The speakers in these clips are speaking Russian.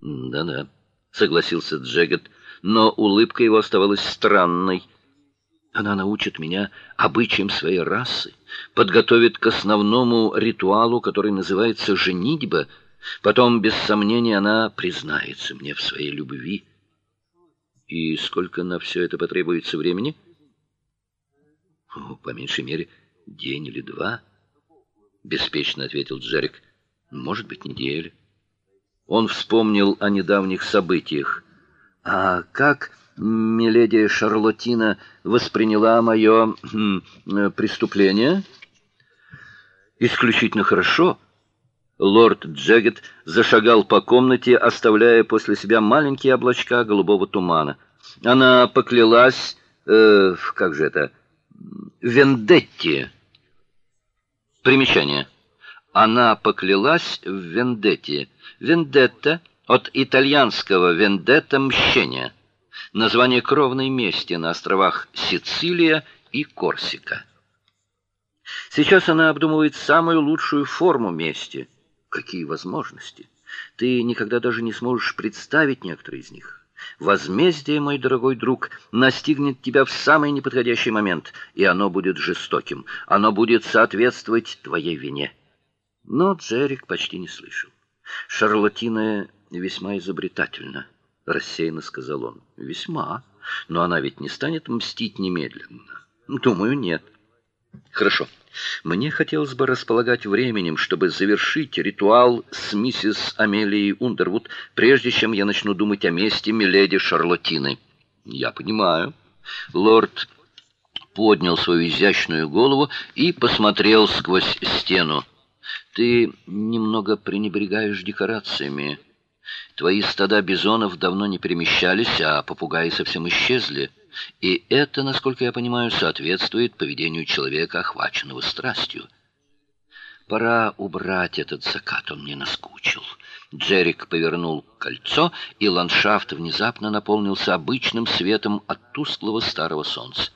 Да-да, согласился Джегет, но улыбка его оставалась странной. Она научит меня обычаям своей расы, подготовит к основному ритуалу, который называется женитьба. Потом, без сомнения, она признается мне в своей любви. И сколько на все это потребуется времени? По меньшей мере, день или два, беспечно ответил Джерик. Может быть, неделя. Он вспомнил о недавних событиях. А как миледи Шарлотина восприняла мое хм, преступление? Исключительно хорошо. Лорд Джегет зашагал по комнате, оставляя после себя маленькие облачка голубого тумана. Она поклялась, э, как же это, вендетте. Примечание. Она поклялась в вендетте. Вендетта от итальянского вендетта мщение. Название кровной мести на островах Сицилия и Корсика. Сейчас она обдумывает самую лучшую форму мести. Какие возможности? Ты никогда даже не сможешь представить некоторые из них. Возмездие, мой дорогой друг, настигнет тебя в самый неподходящий момент, и оно будет жестоким. Оно будет соответствовать твоей вине. Но Джерик почти не слышал. Шарлатина весьма изобретательна, рассеянно сказал он. Весьма, но она ведь не станет мстить немедленно. Думаю, нет. Хорошо. Мне хотелось бы располагать временем, чтобы завершить ритуал с миссис Амелией Ундервуд, прежде чем я начну думать о месте миледи Шарлотины. Я понимаю. Лорд поднял свою изящную голову и посмотрел сквозь стену. Ты немного пренебрегаешь декорациями. Твои стада бизонов давно не перемещались, а попугаи совсем исчезли. И это, насколько я понимаю, соответствует поведению человека, охваченного страстью. Пора убрать этот закат, он мне наскучил. Джерик повернул кольцо, и ландшафт внезапно наполнился обычным светом от тусклого старого солнца.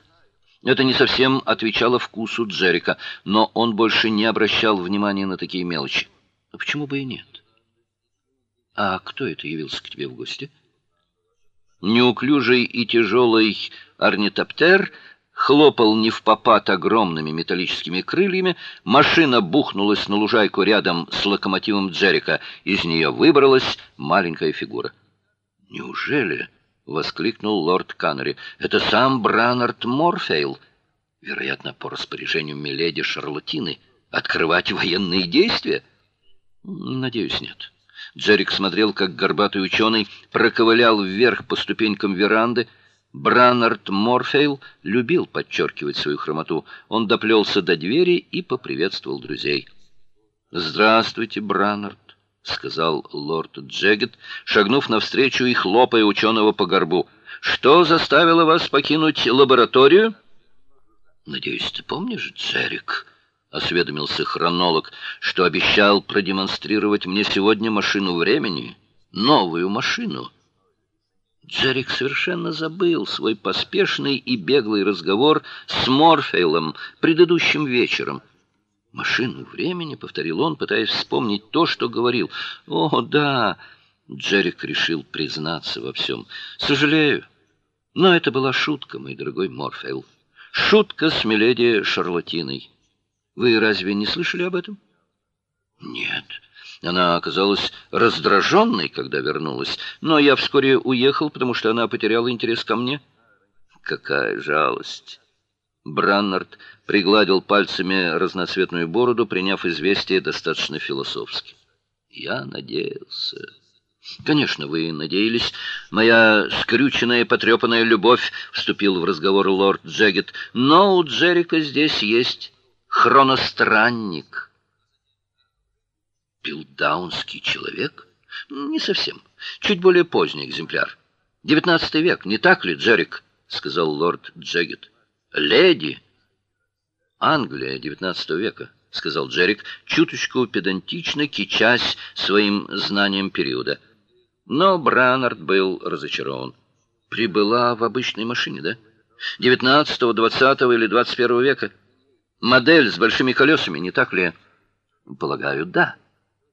Это не совсем отвечало вкусу Джерика, но он больше не обращал внимания на такие мелочи. А почему бы и нет? А кто это явился к тебе в гости? Неуклюжий и тяжелый орнитоптер хлопал не в попад огромными металлическими крыльями, машина бухнулась на лужайку рядом с локомотивом Джерика, из нее выбралась маленькая фигура. Неужели, воскликнул лорд Каннери. Это сам Бранард Морфейл, вероятно, по распоряжению миледи Шарлотины, открывать военные действия? Надеюсь, нет. Джерик смотрел, как горбатый ученый проковылял вверх по ступенькам веранды. Бранард Морфейл любил подчеркивать свою хромоту. Он доплелся до двери и поприветствовал друзей. "Здравствуйте, Бранард", сказал лорд Джегет, шагнув навстречу и хлопая ученого по горбу. "Что заставило вас покинуть лабораторию?" "Надеюсь, ты помнишь, Джерик?" осведомился хронолог, что обещал продемонстрировать мне сегодня машину времени, новую машину. Джерик совершенно забыл свой поспешный и беглый разговор с Морфейлом предыдущим вечером. Машину времени, повторил он, пытаясь вспомнить то, что говорил. О, да, Джерик решил признаться во всем. Сожалею, но это была шутка, мой дорогой Морфейл. Шутка с миледи Шарлотиной. Вы разве не слышали об этом? Нет. Она оказалась раздраженной, когда вернулась, но я вскоре уехал, потому что она потеряла интерес ко мне. Какая жалость. Браннард пригладил пальцами разноцветную бороду, приняв известие достаточно философски. Я надеялся. Конечно, вы надеялись. Моя скрюченная, потрепанная любовь вступил в разговор лорд Джегет, но у Джерика здесь есть хроностранник. Пилдаунский человек? Не совсем. Чуть более поздний экземпляр. Девятнадцатый век, не так ли, Джерик? сказал лорд Джегет. Леди Англия девятнадцатого века, сказал Джерик, чуточку педантично кичась своим знанием периода. Но Бранард был разочарован. Прибыла в обычной машине, да? Девятнадцатого, двадцатого или двадцать первого века? Модель с большими колесами, не так ли? Полагаю, да.